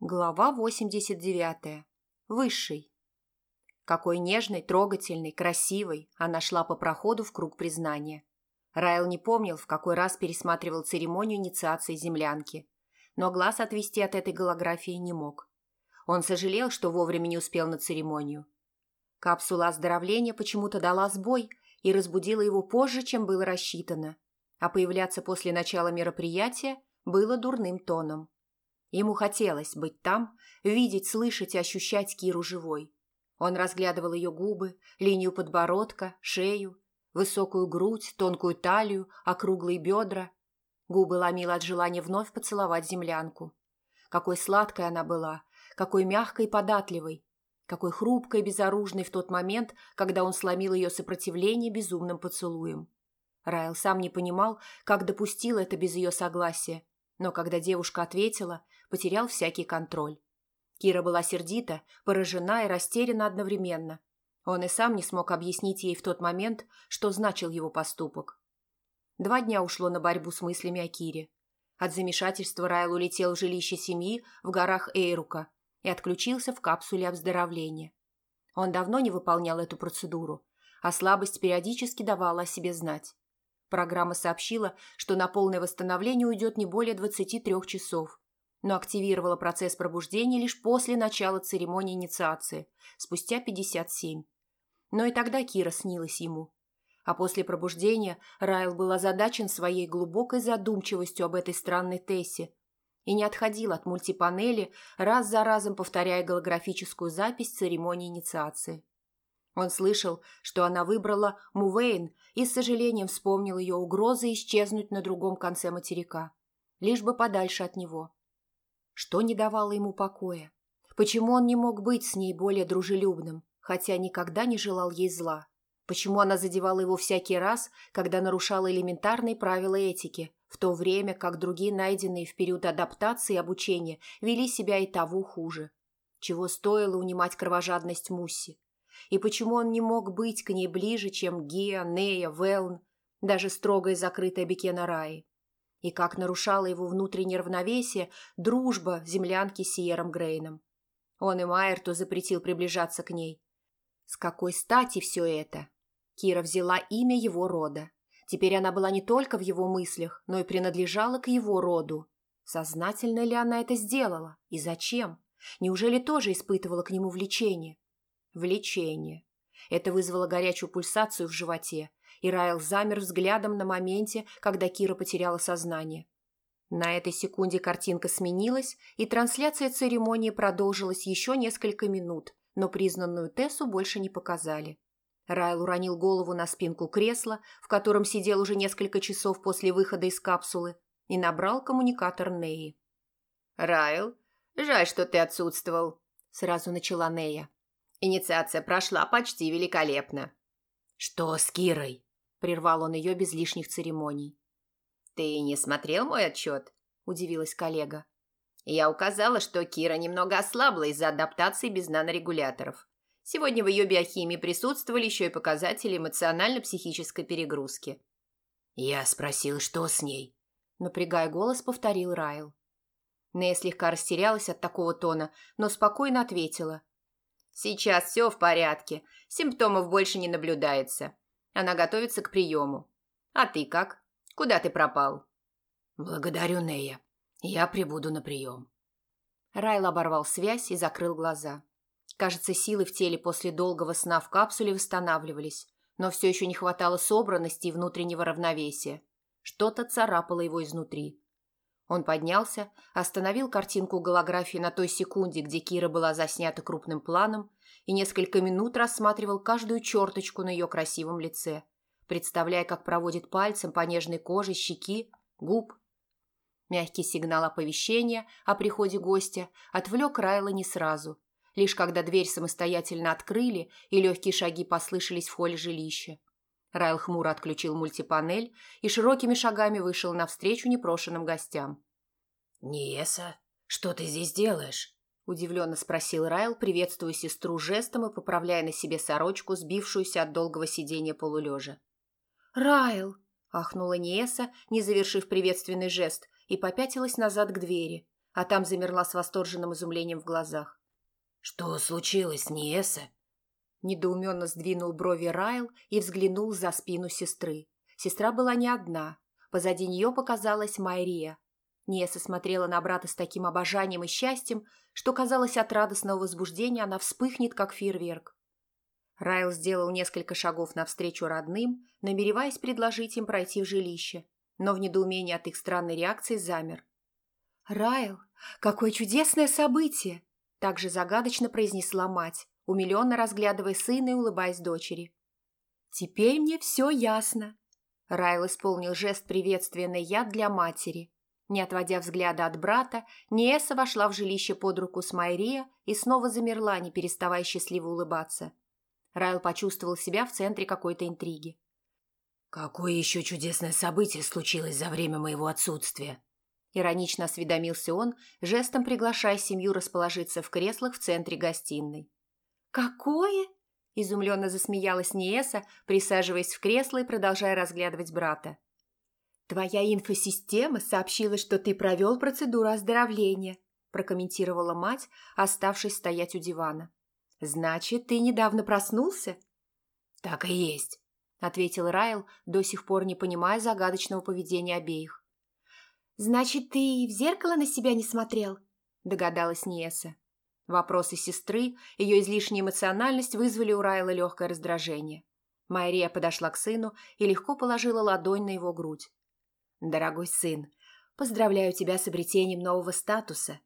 Глава 89. Высший. Какой нежной, трогательной, красивой она шла по проходу в круг признания. Райл не помнил, в какой раз пересматривал церемонию инициации землянки, но глаз отвести от этой голографии не мог. Он сожалел, что вовремя не успел на церемонию. Капсула оздоровления почему-то дала сбой и разбудила его позже, чем было рассчитано, а появляться после начала мероприятия было дурным тоном. Ему хотелось быть там, видеть, слышать и ощущать Киру живой. Он разглядывал ее губы, линию подбородка, шею, высокую грудь, тонкую талию, округлые бедра. Губы ломило от желания вновь поцеловать землянку. Какой сладкой она была, какой мягкой и податливой, какой хрупкой и безоружной в тот момент, когда он сломил ее сопротивление безумным поцелуем. Райл сам не понимал, как допустил это без ее согласия, но когда девушка ответила, потерял всякий контроль. Кира была сердита, поражена и растеряна одновременно. Он и сам не смог объяснить ей в тот момент, что значил его поступок. Два дня ушло на борьбу с мыслями о Кире. От замешательства Райл улетел в жилище семьи в горах Эйрука и отключился в капсуле обздоровления. Он давно не выполнял эту процедуру, а слабость периодически давала о себе знать. Программа сообщила, что на полное восстановление уйдет не более 23 часов, но активировала процесс пробуждения лишь после начала церемонии инициации, спустя 57. Но и тогда Кира снилась ему. А после пробуждения Райл был озадачен своей глубокой задумчивостью об этой странной Тессе и не отходил от мультипанели, раз за разом повторяя голографическую запись церемонии инициации. Он слышал, что она выбрала Мувейн и с сожалением вспомнил ее угрозы исчезнуть на другом конце материка, лишь бы подальше от него. Что не давало ему покоя? Почему он не мог быть с ней более дружелюбным, хотя никогда не желал ей зла? Почему она задевала его всякий раз, когда нарушала элементарные правила этики, в то время как другие найденные в период адаптации и обучения вели себя и того хуже? Чего стоило унимать кровожадность Мусси? И почему он не мог быть к ней ближе, чем Геа, Нея, Велн, даже строгая закрытая Бекена Раи? И как нарушала его внутреннее равновесие дружба землянки с Сиером Грейном. Он и Майерту запретил приближаться к ней. С какой стати все это? Кира взяла имя его рода. Теперь она была не только в его мыслях, но и принадлежала к его роду. Сознательно ли она это сделала? И зачем? Неужели тоже испытывала к нему влечение? Влечение. Это вызвало горячую пульсацию в животе, и Райл замер взглядом на моменте, когда Кира потеряла сознание. На этой секунде картинка сменилась, и трансляция церемонии продолжилась еще несколько минут, но признанную Тессу больше не показали. Райл уронил голову на спинку кресла, в котором сидел уже несколько часов после выхода из капсулы, и набрал коммуникатор Неи. «Райл, жаль, что ты отсутствовал», – сразу начала Нея. «Инициация прошла почти великолепно». «Что с Кирой?» – прервал он ее без лишних церемоний. «Ты не смотрел мой отчет?» – удивилась коллега. «Я указала, что Кира немного ослабла из-за адаптации без нанорегуляторов. Сегодня в ее биохимии присутствовали еще и показатели эмоционально-психической перегрузки». «Я спросил, что с ней?» – напрягая голос, повторил Райл. Нея слегка растерялась от такого тона, но спокойно ответила. «Сейчас все в порядке, симптомов больше не наблюдается. Она готовится к приему. А ты как? Куда ты пропал?» «Благодарю, Нея. Я прибуду на прием». Райл оборвал связь и закрыл глаза. Кажется, силы в теле после долгого сна в капсуле восстанавливались, но все еще не хватало собранности и внутреннего равновесия. Что-то царапало его изнутри. Он поднялся, остановил картинку голографии на той секунде, где Кира была заснята крупным планом, и несколько минут рассматривал каждую черточку на ее красивом лице, представляя, как проводит пальцем по нежной коже щеки, губ. Мягкий сигнал оповещения о приходе гостя отвлек Райла не сразу, лишь когда дверь самостоятельно открыли и легкие шаги послышались в холле жилища. Райл хмуро отключил мультипанель и широкими шагами вышел навстречу непрошенным гостям. «Ниеса, что ты здесь делаешь?» Удивленно спросил Райл, приветствуя сестру жестом и поправляя на себе сорочку, сбившуюся от долгого сидения полулежа. «Райл!» – ахнула Ниеса, не завершив приветственный жест, и попятилась назад к двери, а там замерла с восторженным изумлением в глазах. «Что случилось, Ниеса?» Недоуменно сдвинул брови Райл и взглянул за спину сестры. Сестра была не одна. Позади нее показалась Майрия. Ниеса смотрела на брата с таким обожанием и счастьем, что, казалось, от радостного возбуждения она вспыхнет, как фейерверк. Райл сделал несколько шагов навстречу родным, намереваясь предложить им пройти в жилище, но в недоумении от их странной реакции замер. «Райл, какое чудесное событие!» – также загадочно произнесла мать, умиленно разглядывая сына и улыбаясь дочери. «Теперь мне все ясно!» Райл исполнил жест приветствия на яд для матери. Не отводя взгляда от брата, Ниэса вошла в жилище под руку с Майрия и снова замерла, не переставая счастливо улыбаться. Райл почувствовал себя в центре какой-то интриги. «Какое еще чудесное событие случилось за время моего отсутствия?» Иронично осведомился он, жестом приглашая семью расположиться в креслах в центре гостиной. «Какое?» – изумленно засмеялась Ниеса, присаживаясь в кресло и продолжая разглядывать брата. «Твоя инфосистема сообщила, что ты провел процедуру оздоровления», – прокомментировала мать, оставшись стоять у дивана. «Значит, ты недавно проснулся?» «Так и есть», – ответил Райл, до сих пор не понимая загадочного поведения обеих. «Значит, ты в зеркало на себя не смотрел?» – догадалась Ниеса. Вопросы сестры, ее излишняя эмоциональность вызвали у Райла легкое раздражение. Майрия подошла к сыну и легко положила ладонь на его грудь. «Дорогой сын, поздравляю тебя с обретением нового статуса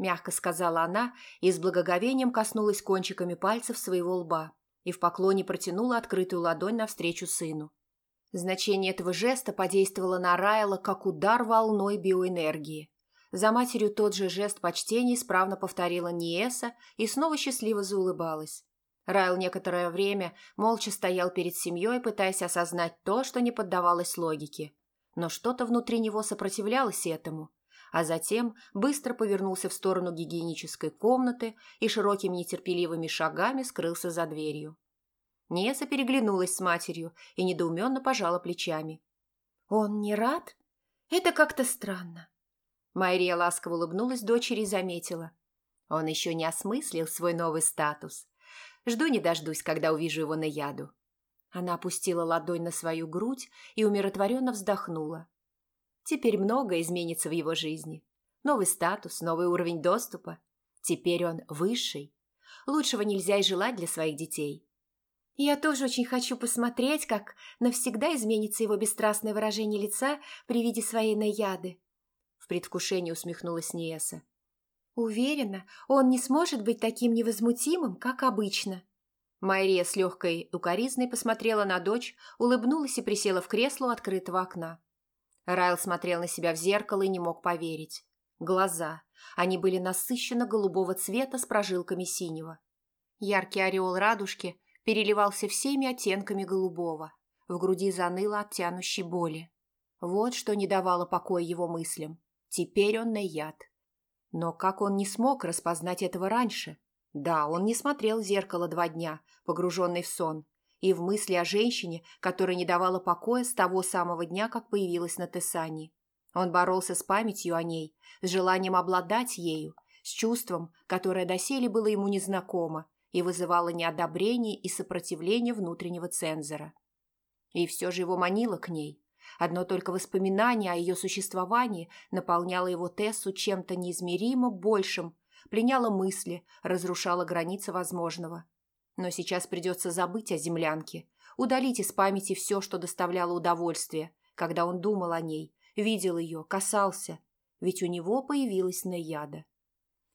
мягко сказала она и с благоговением коснулась кончиками пальцев своего лба и в поклоне протянула открытую ладонь навстречу сыну. Значение этого жеста подействовало на Райла как удар волной биоэнергии. За матерью тот же жест почтения исправно повторила Ниеса и снова счастливо заулыбалась. Райл некоторое время молча стоял перед семьей, пытаясь осознать то, что не поддавалось логике. Но что-то внутри него сопротивлялось этому – а затем быстро повернулся в сторону гигиенической комнаты и широкими нетерпеливыми шагами скрылся за дверью. Неса переглянулась с матерью и недоуменно пожала плечами. «Он не рад? Это как-то странно». Майрия ласково улыбнулась дочери и заметила. Он еще не осмыслил свой новый статус. Жду не дождусь, когда увижу его на яду. Она опустила ладонь на свою грудь и умиротворенно вздохнула. Теперь многое изменится в его жизни. Новый статус, новый уровень доступа. Теперь он высший. Лучшего нельзя и желать для своих детей. Я тоже очень хочу посмотреть, как навсегда изменится его бесстрастное выражение лица при виде своей наяды. Предвкушении усмехнулась Ниеса. Уверена, он не сможет быть таким невозмутимым, как обычно. Майрия с легкой укоризной посмотрела на дочь, улыбнулась и присела в кресло у открытого окна. Райл смотрел на себя в зеркало и не мог поверить. Глаза. Они были насыщенно голубого цвета с прожилками синего. Яркий ореол радужки переливался всеми оттенками голубого. В груди заныло от тянущей боли. Вот что не давало покоя его мыслям. Теперь он на яд. Но как он не смог распознать этого раньше? Да, он не смотрел в зеркало два дня, погруженный в сон, и в мысли о женщине, которая не давала покоя с того самого дня, как появилась на Тесане. Он боролся с памятью о ней, с желанием обладать ею, с чувством, которое доселе было ему незнакомо и вызывало неодобрение и сопротивление внутреннего цензора. И все же его манило к ней. Одно только воспоминание о ее существовании наполняло его Тессу чем-то неизмеримо большим, пленяло мысли, разрушало границы возможного – но сейчас придется забыть о землянке, удалить из памяти все, что доставляло удовольствие, когда он думал о ней, видел ее, касался, ведь у него появилась наяда.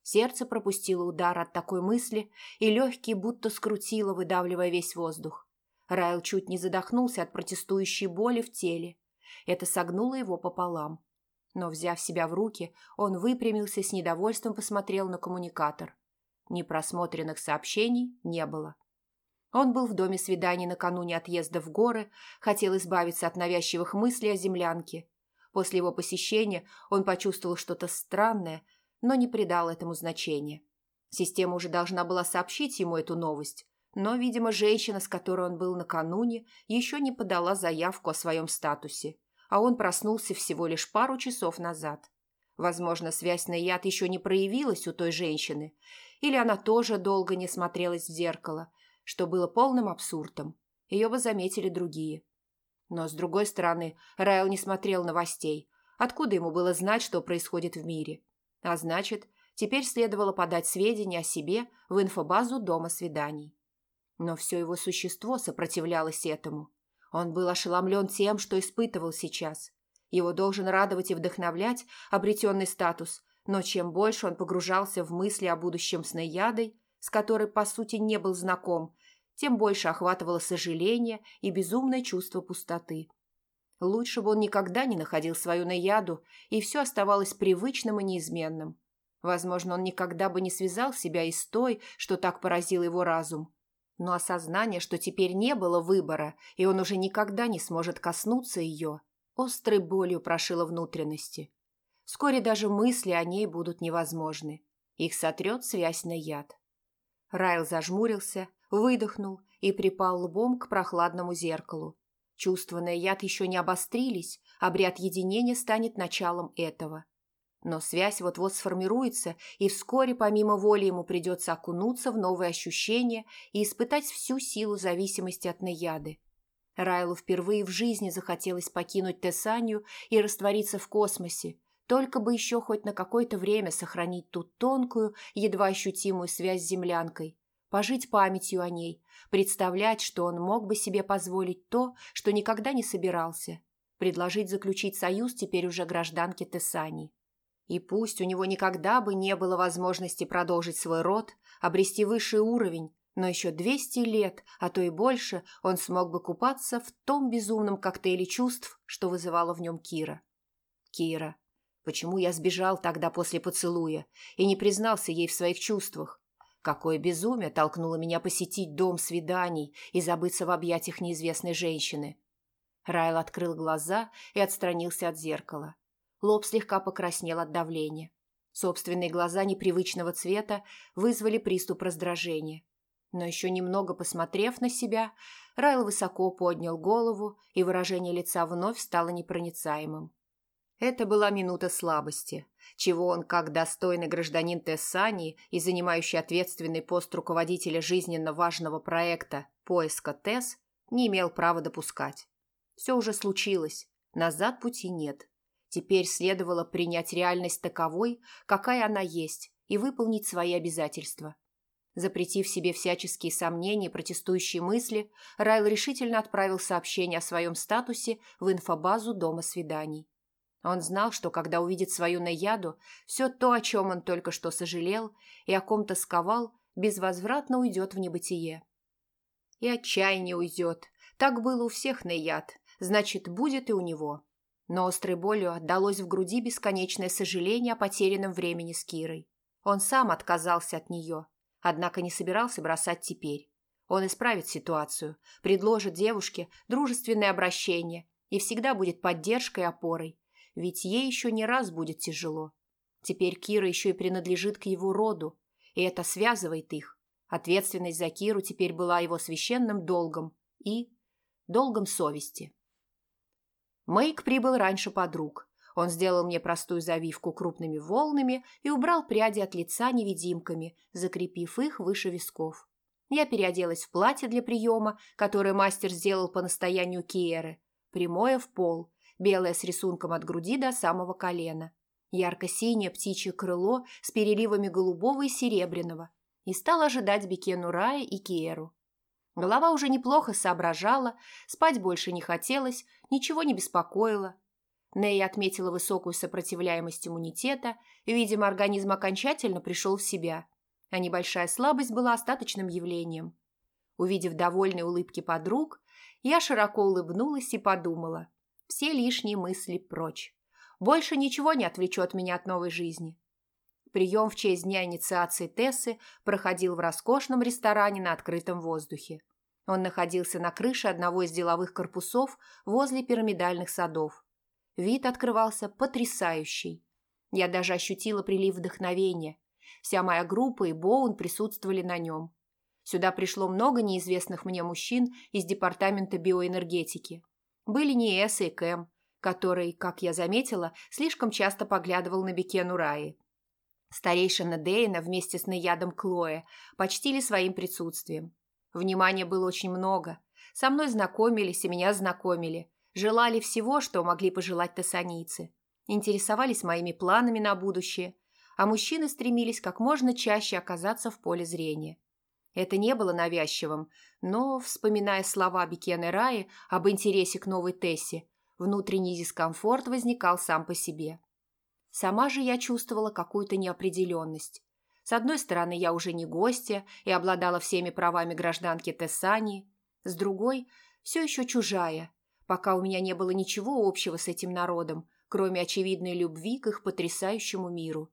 Сердце пропустило удар от такой мысли, и легкие будто скрутило, выдавливая весь воздух. Райл чуть не задохнулся от протестующей боли в теле. Это согнуло его пополам. Но, взяв себя в руки, он выпрямился с недовольством посмотрел на коммуникатор. Непросмотренных сообщений не было. Он был в доме свиданий накануне отъезда в горы, хотел избавиться от навязчивых мыслей о землянке. После его посещения он почувствовал что-то странное, но не придал этому значения. Система уже должна была сообщить ему эту новость, но, видимо, женщина, с которой он был накануне, еще не подала заявку о своем статусе, а он проснулся всего лишь пару часов назад. Возможно, связь на яд еще не проявилась у той женщины, или она тоже долго не смотрелась в зеркало, что было полным абсурдом. Ее бы заметили другие. Но, с другой стороны, Райл не смотрел новостей. Откуда ему было знать, что происходит в мире? А значит, теперь следовало подать сведения о себе в инфобазу Дома свиданий. Но все его существо сопротивлялось этому. Он был ошеломлен тем, что испытывал сейчас. Его должен радовать и вдохновлять обретенный статус, но чем больше он погружался в мысли о будущем с Наядой, с которой, по сути, не был знаком, тем больше охватывало сожаление и безумное чувство пустоты. Лучше бы он никогда не находил свою Наяду, и все оставалось привычным и неизменным. Возможно, он никогда бы не связал себя и с той, что так поразил его разум. Но осознание, что теперь не было выбора, и он уже никогда не сможет коснуться ее, острой болью прошило внутренности. Вскоре даже мысли о ней будут невозможны. Их сотрет связь на яд. Райл зажмурился, выдохнул и припал лбом к прохладному зеркалу. Чувства на яд еще не обострились, обряд единения станет началом этого. Но связь вот-вот сформируется, и вскоре помимо воли ему придется окунуться в новые ощущения и испытать всю силу зависимости от наяды. Райлу впервые в жизни захотелось покинуть Тессанию и раствориться в космосе, только бы еще хоть на какое-то время сохранить ту тонкую, едва ощутимую связь с землянкой, пожить памятью о ней, представлять, что он мог бы себе позволить то, что никогда не собирался, предложить заключить союз теперь уже гражданке Тессани. И пусть у него никогда бы не было возможности продолжить свой род, обрести высший уровень, но еще 200 лет, а то и больше, он смог бы купаться в том безумном коктейле чувств, что вызывала в нем Кира. Кира. Почему я сбежал тогда после поцелуя и не признался ей в своих чувствах? Какое безумие толкнуло меня посетить дом свиданий и забыться в объятиях неизвестной женщины. Райл открыл глаза и отстранился от зеркала. Лоб слегка покраснел от давления. Собственные глаза непривычного цвета вызвали приступ раздражения. Но еще немного посмотрев на себя, Райл высоко поднял голову, и выражение лица вновь стало непроницаемым. Это была минута слабости, чего он, как достойный гражданин Тессании и занимающий ответственный пост руководителя жизненно важного проекта поиска Тесс, не имел права допускать. Все уже случилось, назад пути нет. Теперь следовало принять реальность таковой, какая она есть, и выполнить свои обязательства. Запретив себе всяческие сомнения и протестующие мысли, Райл решительно отправил сообщение о своем статусе в инфобазу Дома свиданий. Он знал, что когда увидит свою наяду, все то, о чем он только что сожалел и о ком тосковал, безвозвратно уйдет в небытие. И отчаяние уйдет. Так было у всех наяд, значит, будет и у него. Но острой болью отдалось в груди бесконечное сожаление о потерянном времени с Кирой. Он сам отказался от нее, однако не собирался бросать теперь. Он исправит ситуацию, предложит девушке дружественное обращение и всегда будет поддержкой и опорой, ведь ей еще не раз будет тяжело. Теперь Кира еще и принадлежит к его роду, и это связывает их. Ответственность за Киру теперь была его священным долгом и долгом совести. Мэйк прибыл раньше подруг. Он сделал мне простую завивку крупными волнами и убрал пряди от лица невидимками, закрепив их выше висков. Я переоделась в платье для приема, которое мастер сделал по настоянию Киеры, прямое в пол, белое с рисунком от груди до самого колена, ярко-синее птичье крыло с переливами голубого и серебряного, и стал ожидать Бекену Рая и Киеру. Голова уже неплохо соображала, спать больше не хотелось, ничего не беспокоило. Нея отметила высокую сопротивляемость иммунитета, и, видимо, организм окончательно пришел в себя, а небольшая слабость была остаточным явлением. Увидев довольные улыбки подруг, я широко улыбнулась и подумала – все лишние мысли прочь. Больше ничего не отвлечет меня от новой жизни. Прием в честь дня инициации Тессы проходил в роскошном ресторане на открытом воздухе. Он находился на крыше одного из деловых корпусов возле пирамидальных садов. Вид открывался потрясающий. Я даже ощутила прилив вдохновения. Вся моя группа и Боун присутствовали на нем. Сюда пришло много неизвестных мне мужчин из департамента биоэнергетики. Были Ниэса и Кэм, который, как я заметила, слишком часто поглядывал на Бекену Раи. Старейшина Дейна вместе с наядом Клоя почтили своим присутствием. Внимания было очень много. Со мной знакомились и меня знакомили. Желали всего, что могли пожелать тессанийцы. Интересовались моими планами на будущее. А мужчины стремились как можно чаще оказаться в поле зрения. Это не было навязчивым, но, вспоминая слова Бекены Раи об интересе к новой Тессе, внутренний дискомфорт возникал сам по себе. Сама же я чувствовала какую-то неопределенность. С одной стороны, я уже не гостья и обладала всеми правами гражданки Тессании, с другой – все еще чужая, пока у меня не было ничего общего с этим народом, кроме очевидной любви к их потрясающему миру.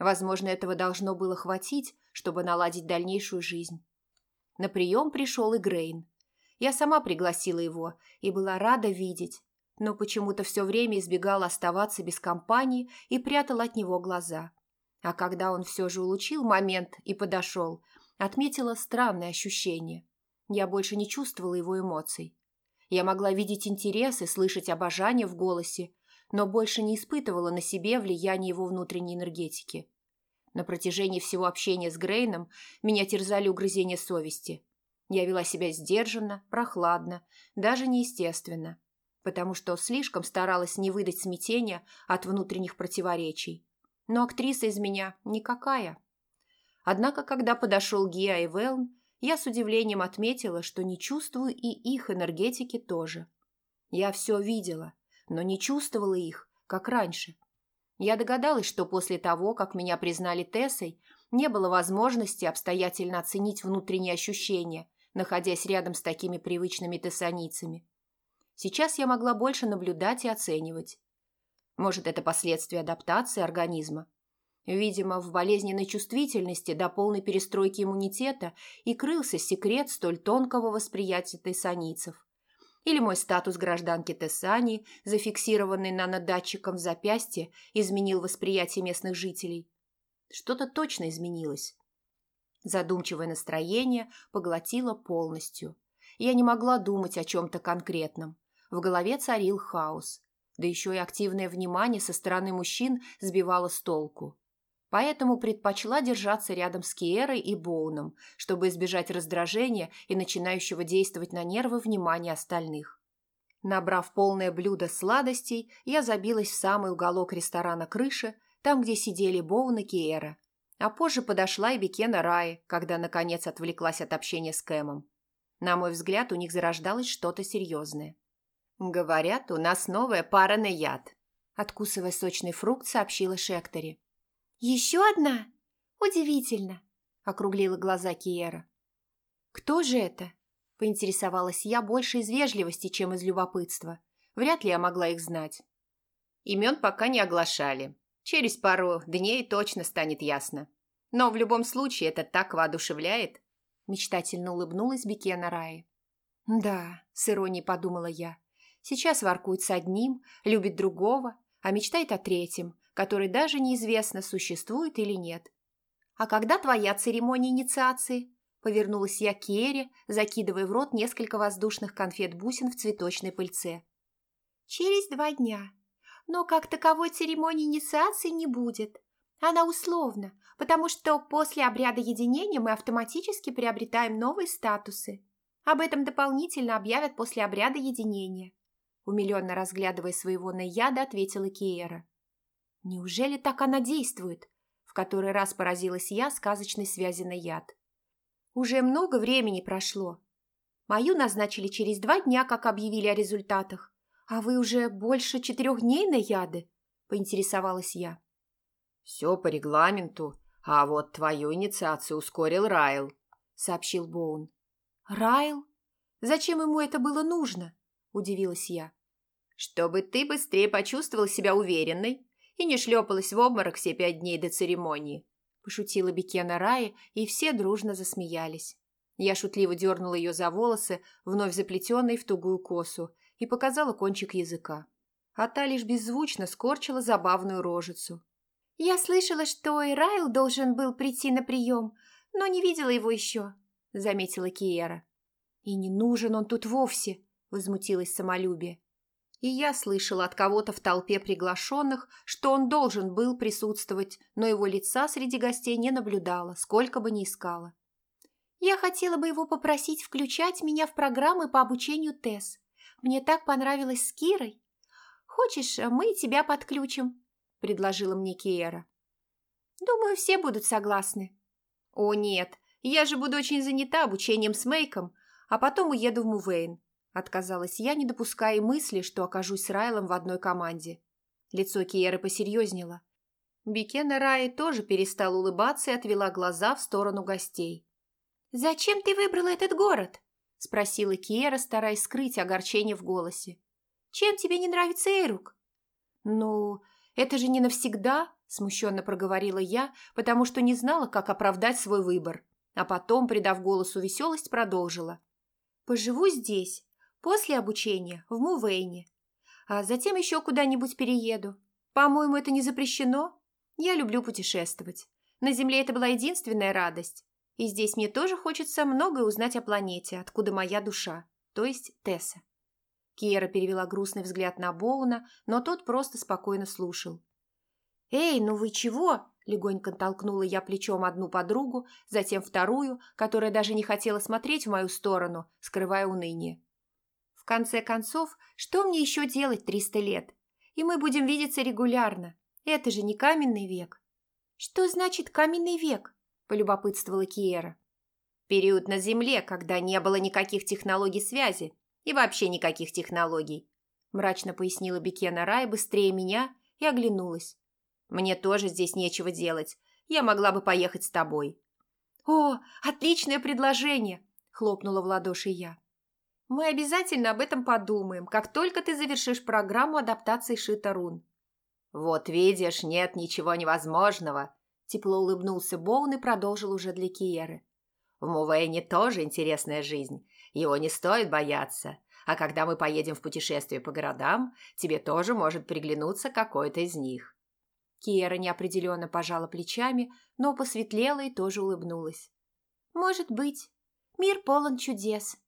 Возможно, этого должно было хватить, чтобы наладить дальнейшую жизнь. На прием пришел и Грейн. Я сама пригласила его и была рада видеть, но почему-то все время избегала оставаться без компании и прятала от него глаза. А когда он все же улучил момент и подошел, отметила странное ощущение. Я больше не чувствовала его эмоций. Я могла видеть интерес и слышать обожание в голосе, но больше не испытывала на себе влияние его внутренней энергетики. На протяжении всего общения с Грейном меня терзали угрызения совести. Я вела себя сдержанно, прохладно, даже неестественно, потому что слишком старалась не выдать смятения от внутренних противоречий. Но актриса из меня никакая. Однако, когда подошел Гиа и Велн, я с удивлением отметила, что не чувствую и их энергетики тоже. Я все видела, но не чувствовала их, как раньше. Я догадалась, что после того, как меня признали Тессой, не было возможности обстоятельно оценить внутренние ощущения, находясь рядом с такими привычными тессаницами. Сейчас я могла больше наблюдать и оценивать. Может, это последствия адаптации организма. Видимо, в болезненной чувствительности до полной перестройки иммунитета и крылся секрет столь тонкого восприятия тессаницев или мой статус гражданки Тессани, зафиксированный нанодатчиком в запястье, изменил восприятие местных жителей. Что-то точно изменилось. Задумчивое настроение поглотило полностью. Я не могла думать о чем-то конкретном. В голове царил хаос. Да еще и активное внимание со стороны мужчин сбивало с толку поэтому предпочла держаться рядом с Киерой и Боуном, чтобы избежать раздражения и начинающего действовать на нервы внимания остальных. Набрав полное блюдо сладостей, я забилась в самый уголок ресторана крыши, там, где сидели Боун и Киера. А позже подошла и Бекена Раи, когда, наконец, отвлеклась от общения с Кэмом. На мой взгляд, у них зарождалось что-то серьезное. «Говорят, у нас новая пара на яд», – откусывая сочный фрукт, сообщила Шектори. «Еще одна? Удивительно!» – округлила глаза Киера. «Кто же это?» – поинтересовалась я больше из вежливости, чем из любопытства. Вряд ли я могла их знать. Имен пока не оглашали. Через пару дней точно станет ясно. Но в любом случае это так воодушевляет. Мечтательно улыбнулась Бекена Раи. «Да», – с иронией подумала я. «Сейчас воркует с одним, любит другого, а мечтает о третьем, который даже неизвестно, существует или нет. «А когда твоя церемония инициации?» Повернулась я к Кере, закидывая в рот несколько воздушных конфет-бусин в цветочной пыльце. «Через два дня. Но как таковой церемонии инициации не будет. Она условна, потому что после обряда единения мы автоматически приобретаем новые статусы. Об этом дополнительно объявят после обряда единения», умиленно разглядывая своего наяда, ответила Киера. Неужели так она действует? В который раз поразилась я сказочной связи на яд. Уже много времени прошло. Мою назначили через два дня, как объявили о результатах. А вы уже больше четырех дней на яды? Поинтересовалась я. Все по регламенту, а вот твою инициацию ускорил Райл, сообщил Боун. Райл? Зачем ему это было нужно? Удивилась я. Чтобы ты быстрее почувствовал себя уверенной и не шлепалась в обморок все пять дней до церемонии. Пошутила Бекена Рая, и все дружно засмеялись. Я шутливо дернула ее за волосы, вновь заплетенные в тугую косу, и показала кончик языка. А та лишь беззвучно скорчила забавную рожицу. «Я слышала, что и Райл должен был прийти на прием, но не видела его еще», — заметила Киера. «И не нужен он тут вовсе», — возмутилась самолюбие. И я слышала от кого-то в толпе приглашенных, что он должен был присутствовать, но его лица среди гостей не наблюдала, сколько бы ни искала. Я хотела бы его попросить включать меня в программы по обучению ТЭС. Мне так понравилось с Кирой. Хочешь, мы тебя подключим?» – предложила мне Киера. «Думаю, все будут согласны». «О, нет, я же буду очень занята обучением с Мейком, а потом уеду в Мувейн», – отказалась я, не допуская мысли, что окажусь с Райлом в одной команде. Лицо Киеры посерьезнело. Бикена Раи тоже перестала улыбаться и отвела глаза в сторону гостей. «Зачем ты выбрала этот город?» – спросила Киера, стараясь скрыть огорчение в голосе. «Чем тебе не нравится Эйрук?» «Ну, это же не навсегда», – смущенно проговорила я, потому что не знала, как оправдать свой выбор. А потом, придав голосу веселость, продолжила. «Поживу здесь, после обучения, в Мувейне. А затем еще куда-нибудь перееду. По-моему, это не запрещено. Я люблю путешествовать. На Земле это была единственная радость. И здесь мне тоже хочется многое узнать о планете, откуда моя душа, то есть Тесса. Киера перевела грустный взгляд на Боуна, но тот просто спокойно слушал. «Эй, ну вы чего?» – легонько толкнула я плечом одну подругу, затем вторую, которая даже не хотела смотреть в мою сторону, скрывая уныние. «В конце концов, что мне еще делать триста лет? И мы будем видеться регулярно. Это же не каменный век». «Что значит каменный век?» полюбопытствовала Киера. Период на Земле, когда не было никаких технологий связи и вообще никаких технологий, мрачно пояснила Бекена Рай быстрее меня и оглянулась. Мне тоже здесь нечего делать. Я могла бы поехать с тобой. О, отличное предложение, хлопнула в ладоши я. Мы обязательно об этом подумаем, как только ты завершишь программу адаптации Шитарун. Вот видишь, нет ничего невозможного, Тепло улыбнулся Боун и продолжил уже для Киеры. В Мувейне тоже интересная жизнь. Его не стоит бояться. А когда мы поедем в путешествие по городам, тебе тоже может приглянуться какой-то из них». Киера неопределенно пожала плечами, но посветлела и тоже улыбнулась. «Может быть. Мир полон чудес»,